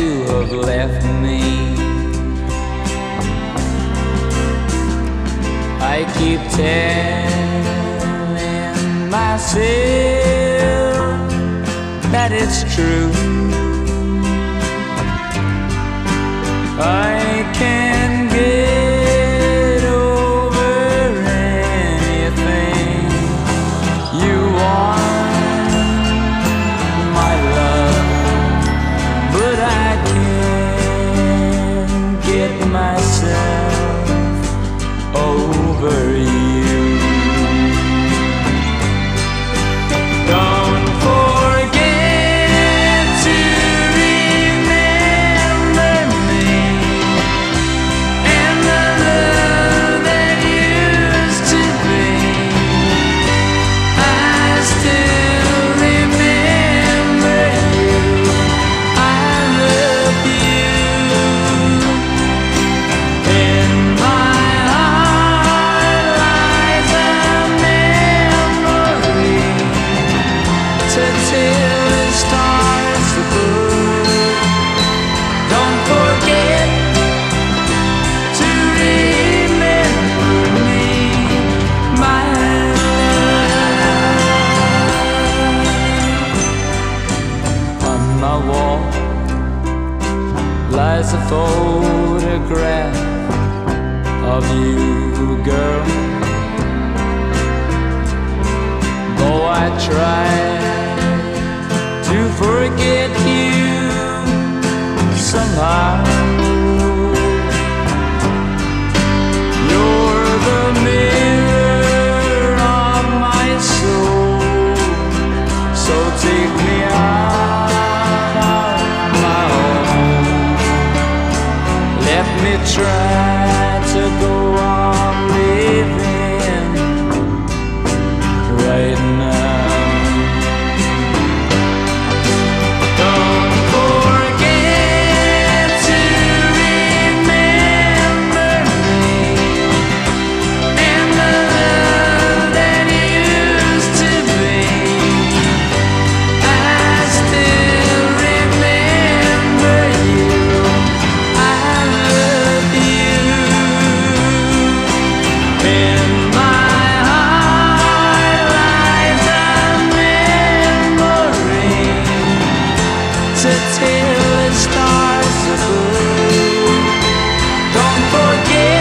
you have left me. I keep telling myself that it's true. over you. as a photograph of you, girl. Though I try to forget you somehow. Don't forget.